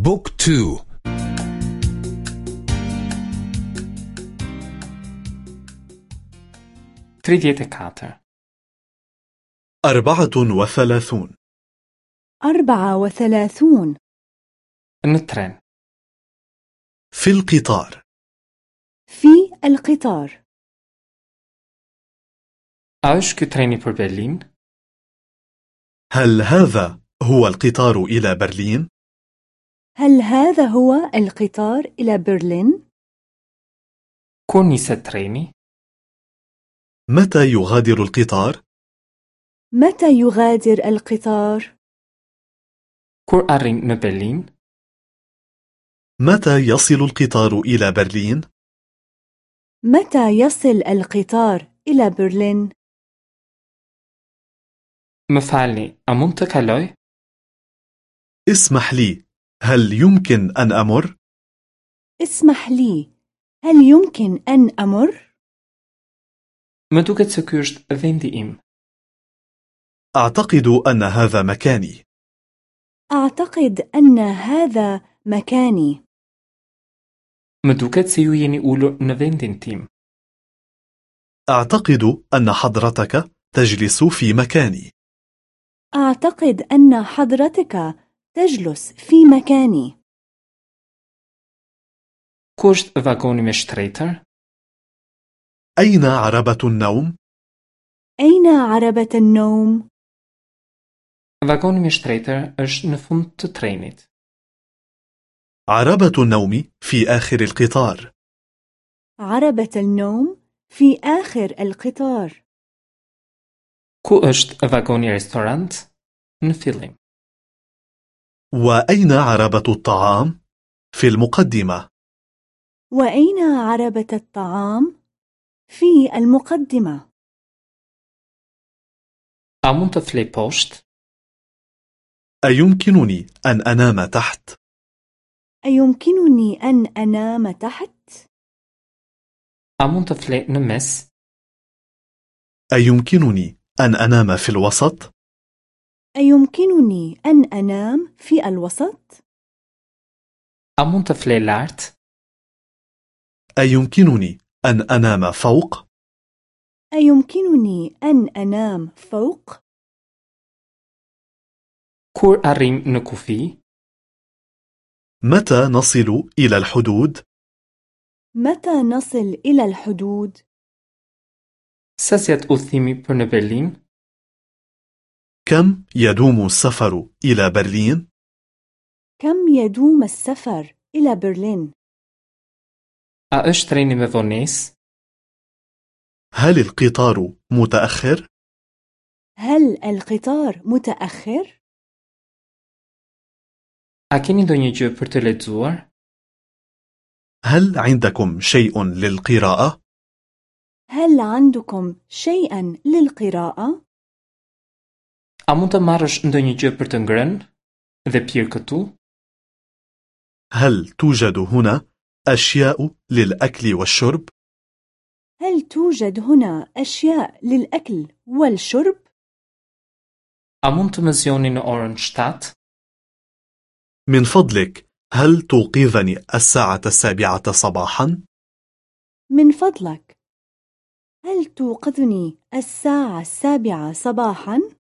Book two. Tridhjetë e katër أربعة وثلاثون. أربعة وثلاثون. Në tren في القطار. في القطار. Është ky treni për Berlin? هل هذا هو القطار إلى برلين؟ هل هذا هو القطار إلى برلين؟ كوني ستريني؟ متى يغادر القطار؟ متى يغادر القطار؟ كور أرين نبرلين؟ متى يصل القطار إلى برلين؟ متى يصل القطار إلى برلين؟ مفعلني أمونتك هلوي؟ اسمح لي هل يمكن أن أمر؟ اسمح لي هل يمكن أن أمر؟ Më duket ky është vendi im. أعتقد أن هذا مكاني أعتقد أن هذا مكاني Më duket se ju jeni ulur në vendin tim. أعتقد أن حضرتك تجلس في مكاني أعتقد أن حضرتك تجلس في مكاني. Ku është vagoni me shtretër أين عربة النوم؟ أين عربة النوم؟ Vagoni me shtretër është në fund të trenit عربة النوم في آخر القطار. عربة النوم في آخر القطار. كو اشت ريستورانت نفيلم وأين عربة الطعام؟ في المقدمة وأين عربة الطعام؟ في المقدمة A mund të flej poshtë? أيمكنني أن أنام تحت؟ أيمكنني أن أنام تحت؟ A mund të flej në mes? أيمكنني أن أنام في الوسط؟ أيمكنني أن أنام في الوسط؟ Të flej lart? أيمكنني أن أنام فوق؟ أيمكنني أن أنام فوق؟ Arrim në kufi? متى نصل إلى الحدود؟ متى نصل إلى الحدود؟ Për në Berlin? كم يدوم السفر إلى برلين؟ كم يدوم السفر إلى برلين؟ A është treni me vonesë? هل القطار متأخر؟ هل القطار متأخر؟ A keni ndonjë gjë për të lexuar? هل عندكم شيء للقراءة؟ هل عندكم شيئا للقراءة؟ A mund të marrësh ndonjë gjë për të ngrënë dhe pirë këtu? هل توجد هنا أشياء للأكل والشرب؟ هل توجد هنا أشياء للأكل والشرب؟ A mund të më zjoni në orën 7? من فضلك هل توقظني الساعة السابعة صباحا؟ من فضلك هل توقظني الساعة السابعة صباحا؟